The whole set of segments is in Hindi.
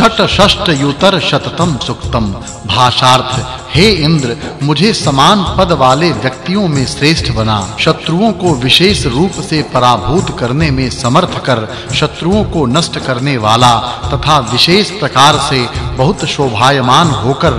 षट षष्ट युतर शततम सुक्तम। भाषार्थ, हे इंद्र, मुझे समान पद वाले व्यक्तियों में श्रेष्ठ बना। शत्रुओं को विशेष रूप से पराभूत करने में समर्थ कर। शत्रुओं को नष्ट करने वाला तथा विशेष प्रकार से बहुत शोभायमान होकर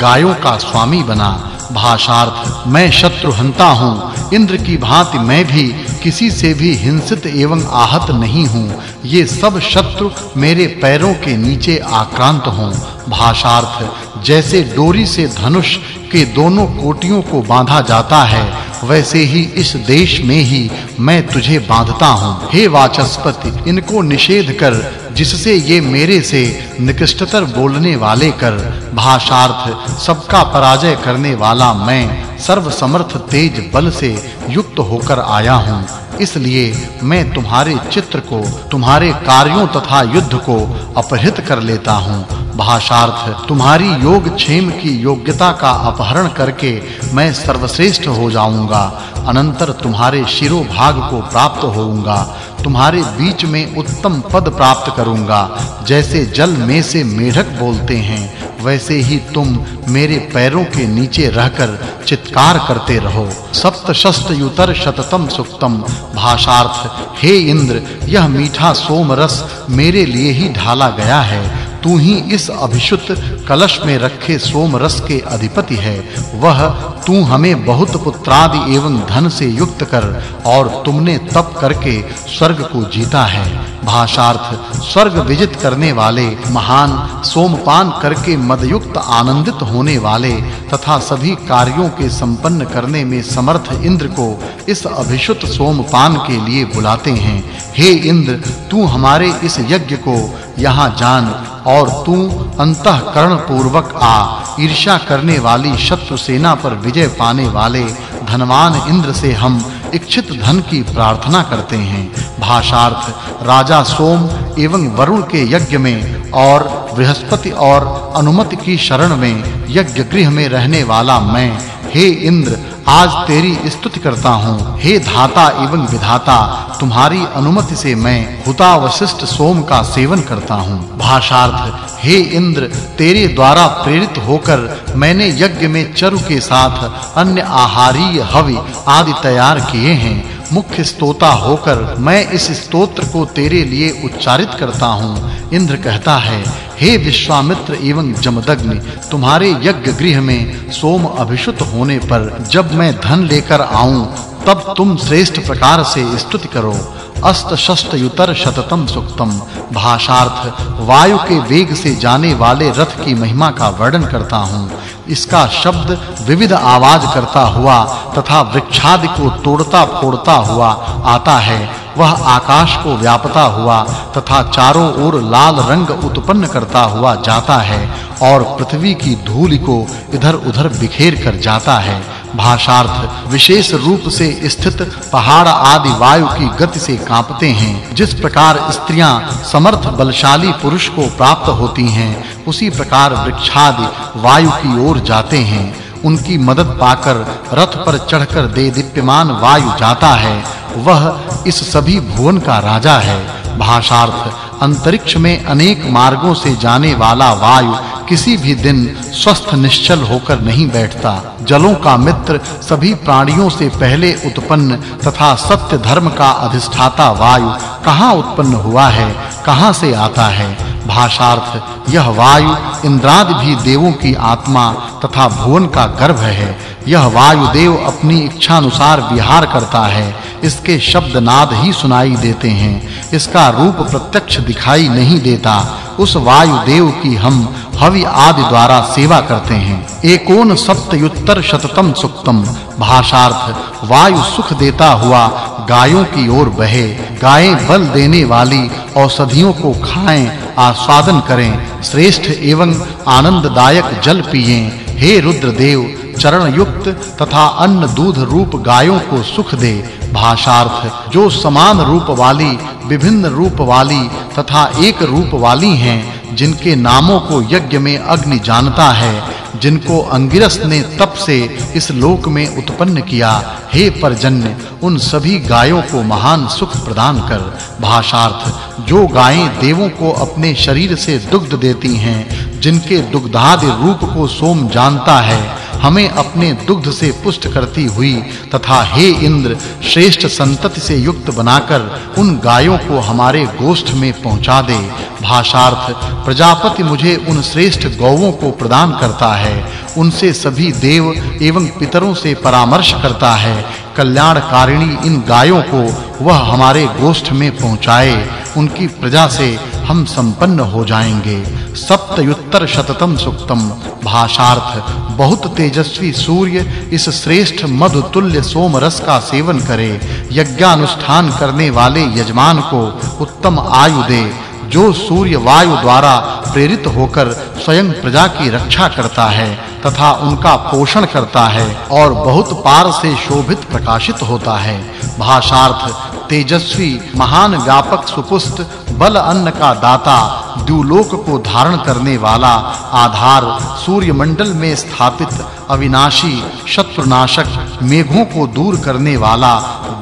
गायों का स्वामी बना। भाषार्थ। मैं शत्रु हंता हूँ। इंद्र की भांति मैं भी किसी से भी हिंसित एवं आहत नहीं हूँ। ये सब शत्रु मेरे पैरों के नीचे आक्रांत हों। भाषार्थ, जैसे डोरी से धनुष के दोनों कोटियों को बांधा जाता है, वैसे ही इस देश में ही मैं तुझे बांधता हूँ। हे वाचस्पति, इनको निषेध कर जिससे ये मेरे से निकृष्टतर बोलने वाले कर, भाषार्थ, सबका पराजय करने वाला मैं सर्व समर्थ तेज बल से युक्त होकर आया हूँ। इसलिए मैं तुम्हारे चित्र को, तुम्हारे कार्यों तथा युद्ध को अपहृत कर लेता हूँ। भाषार्थ, तुम्हारी योग क्षेम की योग्यता का अपहरण करके मैं सर्वश्रेष्ठ हो जाऊँगा। अनंतर तुम्हारे शिरोभाग को प्राप्त होऊँगा। तुम्हारे बीच में उत्तम पद प्राप्त करूँगा। जैसे जल में से मेढक बोलते हैं, वैसे ही तुम मेरे पैरों के नीचे रहकर चित्कार करते रहो। सप्त शस्त युतर शततम सुक्तम भाषार्थ, हे इंद्र, यह मीठा सोम रस मेरे लिए ही ढाला गया है। तू ही इस अभिशुद्ध कलश में रखे सोम रस के अधिपति है। वह तू हमें बहुत पुत्रादि एवं धन से युक्त कर और तुमने तप करके स्वर्ग को जीता है। भाषार्थ, स्वर्ग विजित करने वाले, महान, सोमपान करके मदयुक्त, आनंदित होने वाले तथा सभी कार्यों के संपन्न करने में समर्थ इंद्र को इस अभिषुत सोमपान के लिए बुलाते हैं। हे इंद्र, तू हमारे इस यज्ञ को यहाँ जान और तू अंतःकरण पूर्वक आ। ईर्ष्या करने वाली शत्रु सेना पर विजय पाने वाले धनवान इंद्र से हम इच्छित धन की प्रार्थना करते हैं। भाषार्थ, राजा सोम एवं वरुण के यज्ञ में और बृहस्पति और अनुमति की शरण में यज्ञ गृह में रहने वाला मैं, हे इंद्र आज तेरी स्तुति करता हूँ। हे धाता एवं विधाता, तुम्हारी अनुमति से मैं हुता वशिष्ठ सोम का सेवन करता हूँ। भाषार्थ, हे इंद्र, तेरे द्वारा प्रेरित होकर मैंने यज्ञ में चरु के साथ अन्य आहारीय हवि आदि तैयार किए हैं। मुख्य स्तोता होकर मैं इस स्तोत्र को तेरे लिए उच्चारित करता हूँ। इंद्र कहता है हे विश्वामित्र एवं जमदग्नि, तुम्हारे यज्ञ गृह में सोम अभिषुत होने पर जब मैं धन लेकर आऊँ, तब तुम श्रेष्ठ प्रकार से स्तुति करो। अस्त शस्त युतर शततम सुक्तम। भाषार्थ, वायु के वेग से जाने वाले रथ की महिमा का वर्णन करता हूँ। इसका शब्द विविध आवाज़ करता हुआ तथा वृक्षादि को तोड़ता फोड़ता हुआ आता है। वह आकाश को व्यापता हुआ तथा चारों ओर लाल रंग उत्पन्न करता हुआ जाता है और पृथ्वी की धूल को इधर-उधर बिखेर कर जाता है। भाषार्थ, विशेष रूप से स्थित पहाड़ आदि वायु की गति से कांपते हैं। जिस प्रकार स्त्रियाँ समर्थ बलशाली पुरुष को प्राप्त होती हैं, उसी प्रकार वृक्षादि वायु की ओर जाते हैं। उनकी मदद पाकर रथ पर चढ़कर दे दीप्यमान वायु जाता है। वह इस सभी भुवन का राजा है। भाषार्थ, अंतरिक्ष में अनेक मार्गों से जाने वाला वायु किसी भी दिन स्वस्थ निश्चल होकर नहीं बैठता। जलों का मित्र सभी प्राणियों से पहले उत्पन्न तथा सत्य धर्म का अधिष्ठाता वायु कहाँ उत्पन्न हुआ है, कहाँ से आता है? भाषार्थ, यह वायु इंद्रादि भी देवों की आत्मा तथा भुवन का गर्भ है। यह वायु देव अपनी इच्छा अनुसार विहार करता है। इसके शब्द नाद ही सुनाई देते हैं। इसका रूप प्रत्यक्ष दिखाई नहीं देता। उस वायु देव की हम हवि आदि द्वारा सेवा करते हैं। एकोन सप्तयुत्तर शततम सुक्तम। भाषार्थ, वायु सुख देता हुआ गायों की ओर बहे। गायें बल देने वाली औषधियों को खाएँ, आस्वादन करें। श्रेष्ठ एवं आनंददायक जल पिएँ। हे रुद्रदेव चरण युक्त तथा अन्न दूध रूप गायों को सुख दे, भाषार्थ, जो समान रूप वाली, विभिन्न रूप वाली तथा एक रूप वाली हैं, जिनके नामों को यज्ञ में अग्नि जानता है, जिनको अंगिरस ने तप से इस लोक में उत्पन्न किया। हे परजन्य, उन सभी गायों को महान सुख प्रदान कर, भाषार्थ, जो गायें देवों को अपने शरीर से दुग्ध देती हैं, जिनके दुग्धादि रूप को सोम जानता है हमें अपने दुग्ध से पुष्ट करती हुई तथा हे इंद्र, श्रेष्ठ संतति से युक्त बनाकर उन गायों को हमारे गोष्ठ में पहुँचा दे। भाषार्थ, प्रजापति मुझे उन श्रेष्ठ गौओं को प्रदान करता है। उनसे सभी देव एवं पितरों से परामर्श करता है। कल्याणकारिणी इन गायों को वह हमारे गोष्ठ में पहुँचाए। उनकी प्रजा से हम संपन्न हो जाएँगे। सप्तयुत्तर शततम सुक्तम। भाषार्थ, बहुत तेजस्वी सूर्य इस श्रेष्ठ मधु तुल्य सोम रस का सेवन करे। यज्ञानुष्ठान करने वाले यजमान को उत्तम आयु दे, जो सूर्य वायु द्वारा प्रेरित होकर स्वयं प्रजा की रक्षा करता है तथा उनका पोषण करता है और बहुत पार से शोभित प्रकाशित होता है। भाषार्थ, तेजस्वी, महान व्यापक सुपुष्ट, बल अन्न का दाता, द्युलोक को धारण करने वाला, आधार सूर्य मंडल में स्थापित, अविनाशी, शत्रुनाशक, मेघों को दूर करने वाला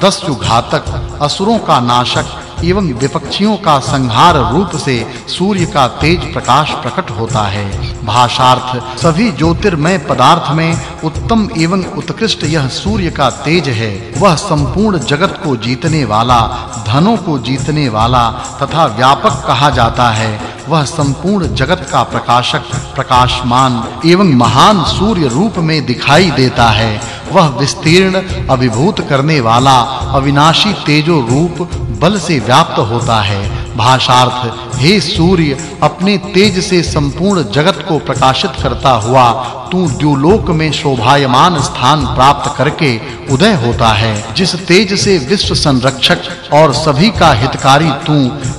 दस्यु घातक असुरों का नाशक एवं विपक्षियों का संहार रूप से सूर्य का तेज प्रकाश प्रकट होता है। भाषार्थ, सभी ज्योतिर्मय पदार्थ में उत्तम एवं उत्कृष्ट यह सूर्य का तेज है। वह संपूर्ण जगत को जीतने वाला, धनों को जीतने वाला तथा व्यापक कहा जाता है। वह संपूर्ण जगत का प्रकाशक, प्रकाशमान एवं महान सूर्य रूप में दिखाई देता है। वह विस्तीर्ण, अभिभूत करने वाला, अविनाशी तेजो रूप बल से व्याप्त होता है। भाषार्थ, हे सूर्य, अपने तेज से संपूर्ण जगत को प्रकाशित करता हुआ, तू द्युलोक में शोभायमान स्थान प्राप्त करके उदय होता है। जिस तेज से विश्व संरक्षक और सभी का हितकारी तू,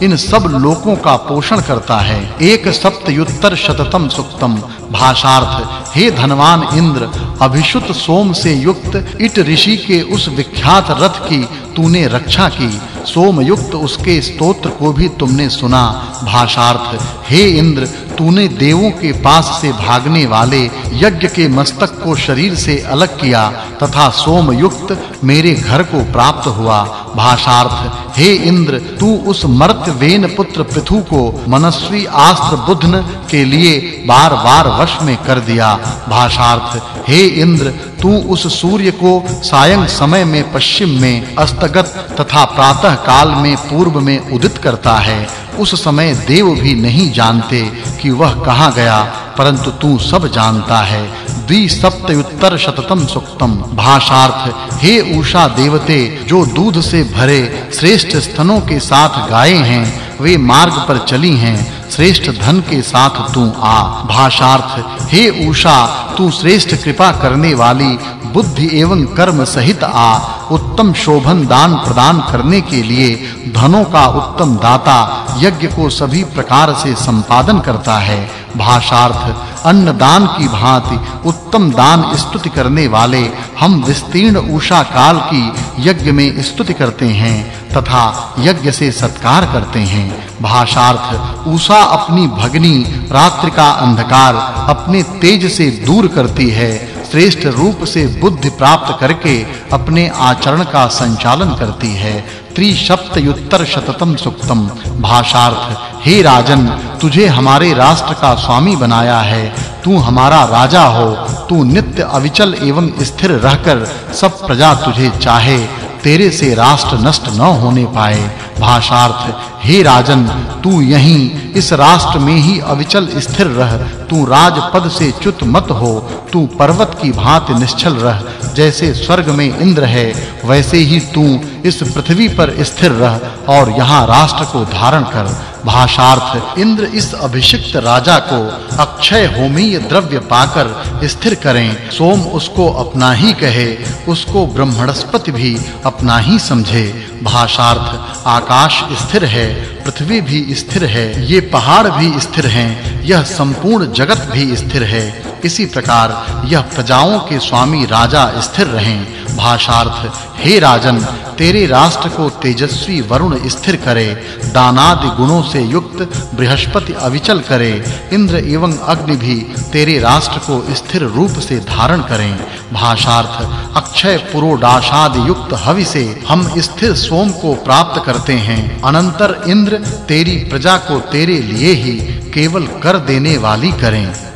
इन सब लोकों का पोषण करता है। एक सप्तयुत्तर शततम सुक्तम। भाषार्थ, हे धनवान इंद्र, अभिषुत सोम से युक्त इट ऋषि के उस विख्यात रथ की तूने रक्षा की। सोम युक्त उसके स्तोत्र को भी तुमने सुना। भाषार्थ, हे इंद्र, तूने देवों के पास से भागने वाले यज्ञ के मस्तक को शरीर से अलग किया, तथा सोमयुक्त मेरे घर को प्राप्त हुआ। भाषार्थ हे इंद्र, तू उस मर्त्य वेन पुत्र पृथु को मनस्वी आस्त्र बुधन के लिए बार-बार वश में कर दिया। भाषार्थ, हे इंद्र, तू उस सूर्य को सायं समय में पश्चिम में, अस्तगत तथा प्रातः काल में पूर्व में उदित करता है। उस समय देव भी नहीं जानते कि वह कहाँ गया, परंतु तू सब जानता है। द्वि सप्तयुत्तर शततम सुक्तम। भाषार्थ, हे उषा देवते, जो दूध से भरे श्रेष्ठ स्तनों के साथ गाये हैं, वे मार्ग पर चली हैं, श्रेष्ठ धन के साथ तू आ। भाषार्थ, हे उषा, तू श्रेष्ठ कृपा करने वाली, बुद्धि एवं कर्म सहित आ। उत्तम शोभन दान प्रदान करने के लिए धनों का उत्तम दाता यज्ञ को सभी प्रकार से संपादन करता है। भाषार्थ अन्न दान की भांति उत्तम दान स्तुति करने वाले हम विस्तीर्ण उषा काल की यज्ञ में स्तुति करते हैं तथा यज्ञ से सत्कार करते हैं। भाषार्थ, उषा अपनी भगनी रात्रि का अंधकार अपने तेज से दूर करती है। श्रेष्ठ रूप से बुद्धि प्राप्त करके अपने आचरण का संचालन करती है। त्रिशप्तयुत्तर शततम सुक्तम। भाषार्थ, हे राजन, तुझे हमारे राष्ट्र का स्वामी बनाया है। तू हमारा राजा हो। तू नित्य अविचल एवं स्थिर रहकर सब प्रजा तुझे चाहे। तेरे से राष्ट्र नष्ट न होने पाए। भाषार्थ, हे राजन, तू यहीं, इस राष्ट्र में ही अविचल स्थिर रह। तू राजपद से च्युत मत हो, तू पर्वत की भांति निश्चल रह। जैसे स्वर्ग में इंद्र है, वैसे ही तू इस पृथ्वी पर स्थिर रह और यहाँ राष्ट्र को धारण कर। भाषार्थ। इंद्र इस अभिषिक्त राजा को अक्षय होमीय द्रव्य पाकर स्थिर करें। सोम उसको अपना ही कहे, उसको ब्रह्मणस्पति भी अपना ही समझे। भाषार्थ, आकाश स्थिर है, पृथ्वी भी स्थिर है, ये पहाड़ भी स्थिर हैं, यह संपूर्ण जगत भी स्थिर है। इसी प्रकार यह प्रजाओं के स्वामी राजा स्थिर रहें। भाषार्थ, हे राजन, तेरे राष्ट्र को तेजस्वी वरुण स्थिर करे, दानादि गुणों से युक्त बृहस्पति अविचल करे, इंद्र एवं अग्नि भी तेरे राष्ट्र को स्थिर रूप से धारण करें। भाषार्थ, अक्षय पुरोडाशादि युक्त हवि से हम स्थिर सोम को प्राप्त करते हैं। अनंतर इंद्र तेरी प्रजा को तेरे लिए ही केवल कर देने वाली करें।